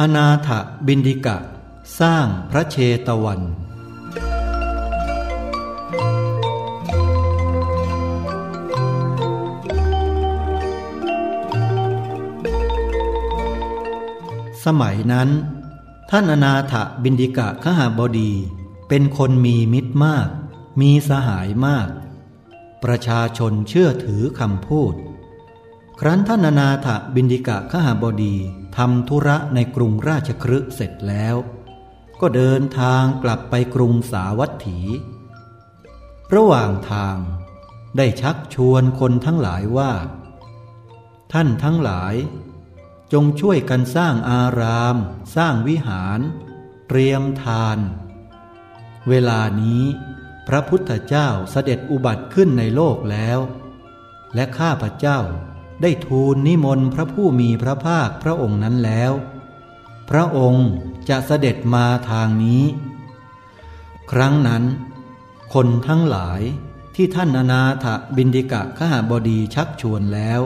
อนาถบินดิกะ สร้างพระเชตวัน สมัยนั้น ท่านอนาถบินดิกะขหาบดี เป็นคนมีมิตรมาก มีสหายมาก ประชาชนเชื่อถือคำพูด ครั้นท่านอนาถบินดิกะขหาบดี ทำธุระในกรุงราชครึเสร็จแล้ว ก็เดินทางกลับไปกรุงสาวัตถี ระหว่างทางได้ชักชวนคนทั้งหลายว่า ท่านทั้งหลาย จงช่วยกันสร้างอาราม สร้างวิหาร เตรียมทาน เวลานี้พระพุทธเจ้าเสด็จอุบัติขึ้นในโลกแล้ว และข้าพเจ้า ได้ทูลนิมนต์พระผู้มีพระภาคพระองค์นั้นแล้ว พระองค์จะเสด็จมาทางนี้ ครั้งนั้น คนทั้งหลายที่ท่านอนาถบินดิกะขหบดีชักชวนแล้ว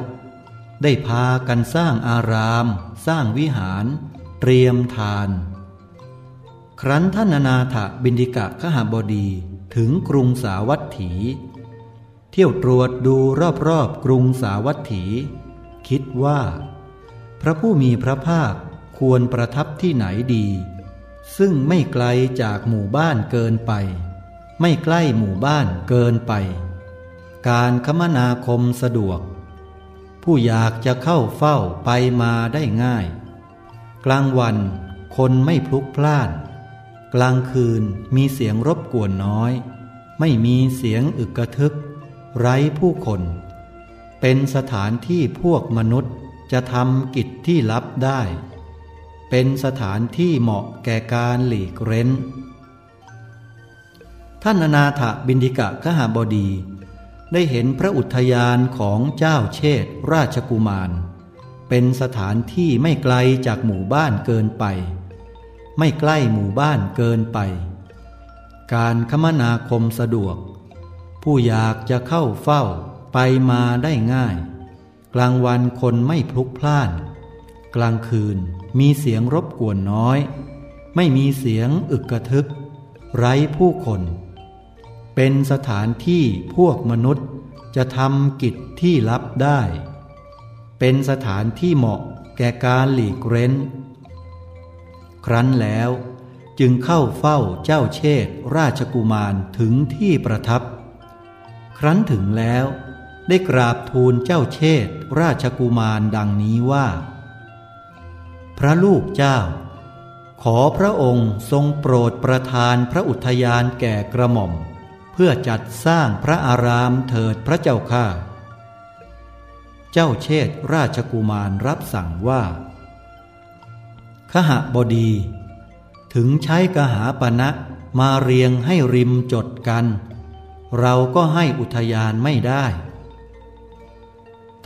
ได้พากันสร้างอาราม สร้างวิหาร เตรียมทาน ครั้นท่านอนาถบินดิกะขหบดีถึงกรุงสาวัตถี เที่ยวตรวจดูรอบๆกรุงสาวัตถี คิดว่า พระผู้มีพระภาคควรประทับที่ไหนดี ซึ่งไม่ไกลจากหมู่บ้านเกินไป ไม่ใกล้หมู่บ้านเกินไป การคมนาคมสะดวก ผู้อยากจะเข้าเฝ้าไปมาได้ง่าย กลางวันคนไม่พลุกพล่าน กลางคืนมีเสียงรบกวนน้อย ไม่มีเสียงอึกกระทึก ไร้ผู้คน เป็นสถานที่พวกมนุษย์จะทำกิจที่ลับได้ เป็นสถานที่เหมาะแก่การหลีกเร้น ท่านอนาถบินดิกะขหาบดี ได้เห็นพระอุทยานของเจ้าเชษราชกุมาร เป็นสถานที่ไม่ไกลจากหมู่บ้านเกินไป ไม่ใกล้หมู่บ้านเกินไป การคมนาคมสะดวก ผู้อยากจะเข้าเฝ้าไปมาได้ง่าย กลางวันคนไม่พลุกพล่าน กลางคืนมีเสียงรบกวนน้อย ไม่มีเสียงอึกกระทึก ไร้ผู้คน เป็นสถานที่พวกมนุษย์จะทำกิจที่ลับได้ เป็นสถานที่เหมาะแก่การหลีกเร้น ครั้นแล้วจึงเข้าเฝ้าเจ้าเชษราชกุมารถึงที่ประทับ ครั้นถึงแล้ว ได้กราบทูลเจ้าเชษราชกุมารดังนี้ว่า พระลูกเจ้า ขอพระองค์ทรงโปรดประทานพระอุทยานแก่กระหม่อม เพื่อจัดสร้างพระอารามเถิดพระเจ้าข้าเจ้าเชษราชกุมารรับสั่งว่า ขหบดี ถึงใช้กหาปณะมาเรียงให้ริมจดกัน เราก็ให้อุทยานไม่ได้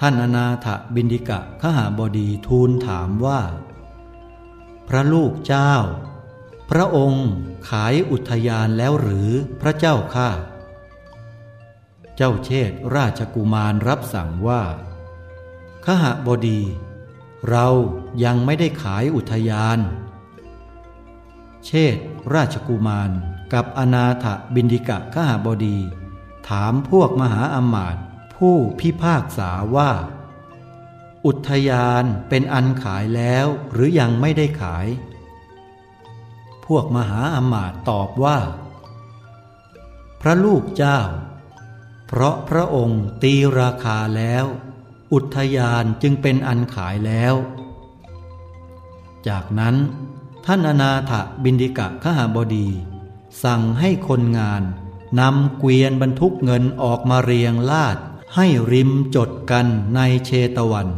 ท่านอนาถบินดิกะขหาบดีทูลถามว่า พระลูกเจ้า พระองค์ขายอุทยานแล้วหรือพระเจ้าข้าเจ้าเชษราชกุมารรับสั่งว่าขหบดี เรายังไม่ได้ขายอุทยาน เชษราชกุมาร กับอนาถบินดิกะขหาบดี ถามพวกมหาอมาตย์ผู้พิพากษาว่า อุทยานเป็นอันขายแล้วหรือยังไม่ได้ขาย พวกมหาอมาตย์ตอบว่า พระลูกเจ้า เพราะพระองค์ตีราคาแล้ว อุทยานจึงเป็นอันขายแล้ว จากนั้นท่านอนาถบินดิกะขหาบดี สั่งให้คนงานนำเกวียนบรรทุกเงินออกมาเรียงลาด ให้ริมจดกันในเชตวัน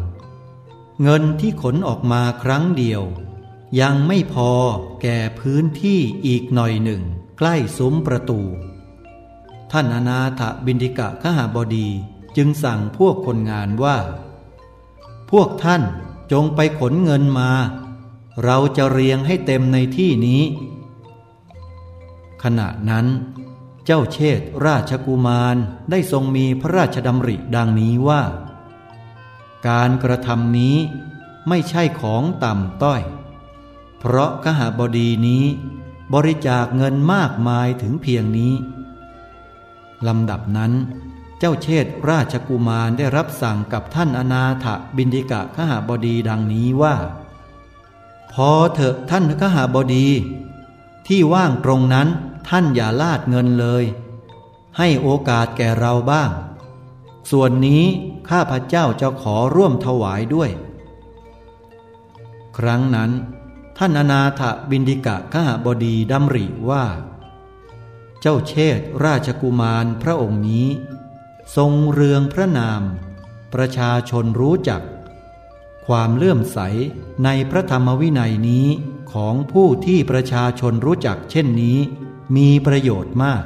เงินที่ขนออกมาครั้งเดียว ยังไม่พอแก่พื้นที่อีกหน่อยหนึ่ง ใกล้ซุ้มประตู ท่านอนาถบินดิกะขหาบดีจึงสั่งพวกคนงานว่า พวกท่านจงไปขนเงินมา เราจะเรียงให้เต็มในที่นี้ ขณะนั้น เจ้าเชษราชกุมารได้ทรงมีพระราชดำริดังนี้ว่า การกระทำนี้ไม่ใช่ของต่ำต้อย เพราะขหบดีนี้บริจาคเงินมากมายถึงเพียงนี้ลำดับนั้น เจ้าเชษราชกุมารได้รับสั่งกับท่านอนาถบินดิกะขหบดีดังนี้ว่า พอเถอะท่านขหบดี ที่ว่างตรงนั้น ท่านอย่าลาดเงินเลย ให้โอกาสแก่เราบ้าง ส่วนนี้ข้าพเจ้าจะขอร่วมถวายด้วย ครั้งนั้น ท่านอนาถบินดิกะขหบดีดำริว่า เจ้าเชษราชกุมารพระองค์นี้ ทรงเรืองพระนาม ประชาชนรู้จัก ความเลื่อมใสในพระธรรมวินัยนี้ของผู้ที่ประชาชนรู้จักเช่นนี้ มีประโยชน์มาก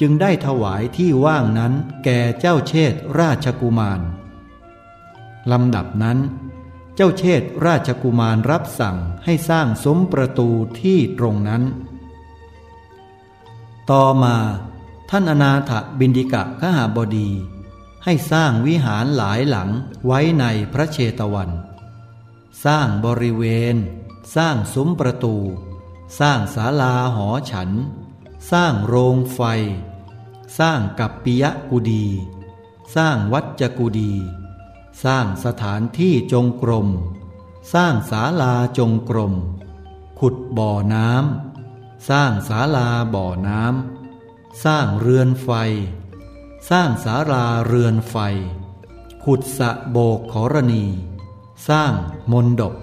จึงได้ถวายที่ว่างนั้นแก่เจ้าเชษราชกุมารลำดับนั้น เจ้าเชษราชกุมารรับสั่งให้สร้างสมประตูที่ตรงนั้น ต่อมาท่านอนาถบินดิกะขหาบดี ให้สร้างวิหารหลายหลังไว้ในพระเชตวัน สร้างบริเวณ สร้างซุ้มประตู สร้างศาลาหอฉัน สร้างโรงไฟ สร้างกัปปิยะกุดี สร้างวัจกุดี สร้างสถานที่จงกรม สร้างศาลาจงกรม ขุดบ่อน้ำ สร้างศาลาบ่อน้ำ สร้างเรือนไฟ สร้างศาลาเรือนไฟ ขุดสะโบกขรณี สร้างมนดบ